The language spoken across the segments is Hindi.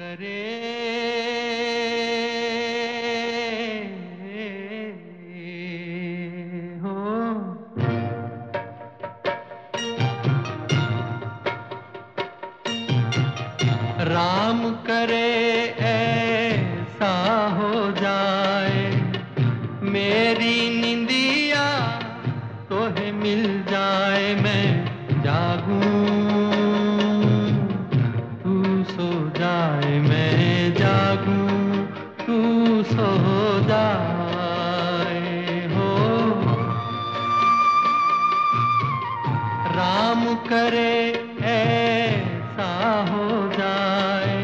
करे। हो। राम करे ऐसा हो जाए। मेरी निंदिया तोहे मिल राम करे ऐसा हो जाए।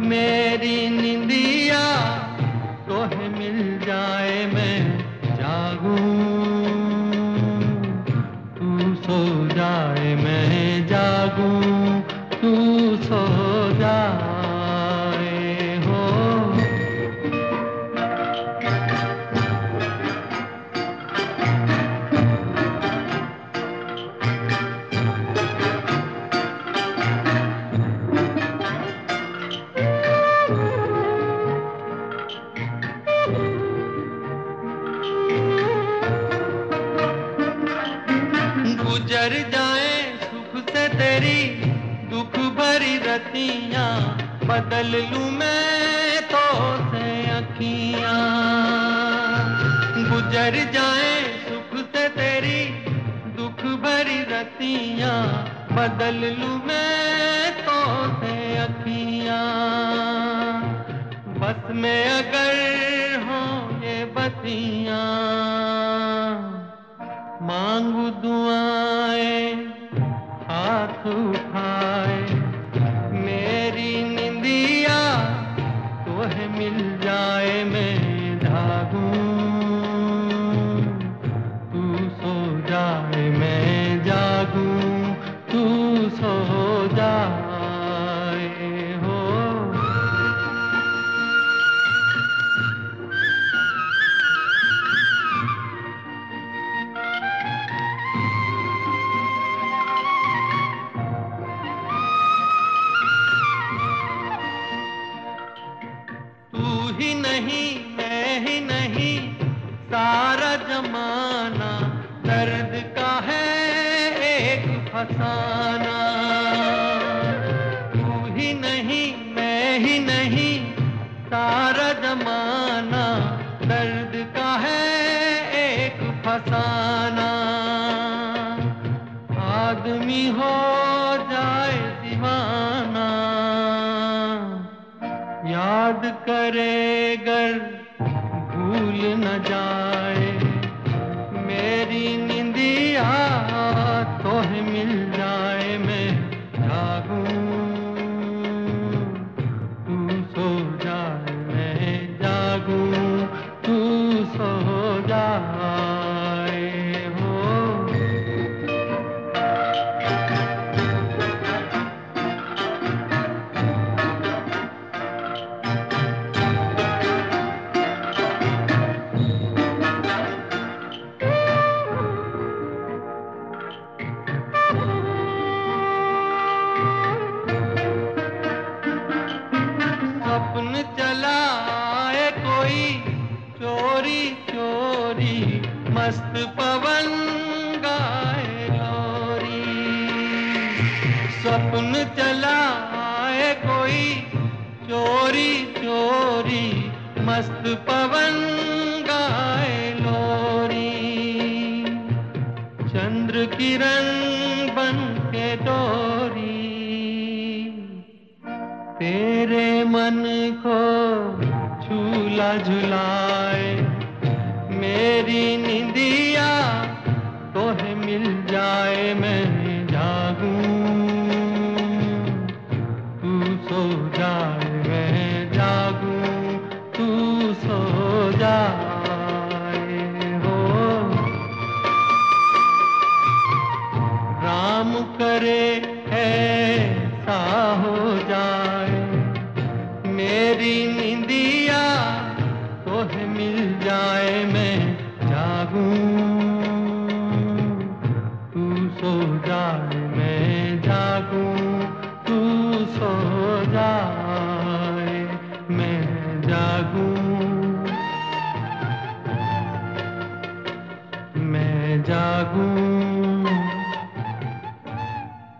मेरी निंदिया गुजर जाए, सुख से तेरी दुख भरी रतिया। बदल लू मैं तो से अखिया। गुजर जाए, सुख से तेरी दुख भरी रतिया। बदल लू मैं तो से अखिया। बस में अगर हो ये बतियाँ, मांगू दुआएँ आंखों नहीं, मैं ही नहीं। सारा जमाना दर्द का है एक फसाना। तू ही नहीं, मैं ही नहीं। सारा जमाना दर्द का है एक फसाना। आदमी हो जाए दीवाना याद करे गर भूल न जाए मस्त पवन गाए लोरी सपन चलाए कोई चोरी चोरी। मस्त पवन गाए लोरी चंद्र किरण बन के डोरी। तेरे मन को झूला झुलाए मेरी निंदिया। तू मैं जागूं तू सो जाए। मैं जागूं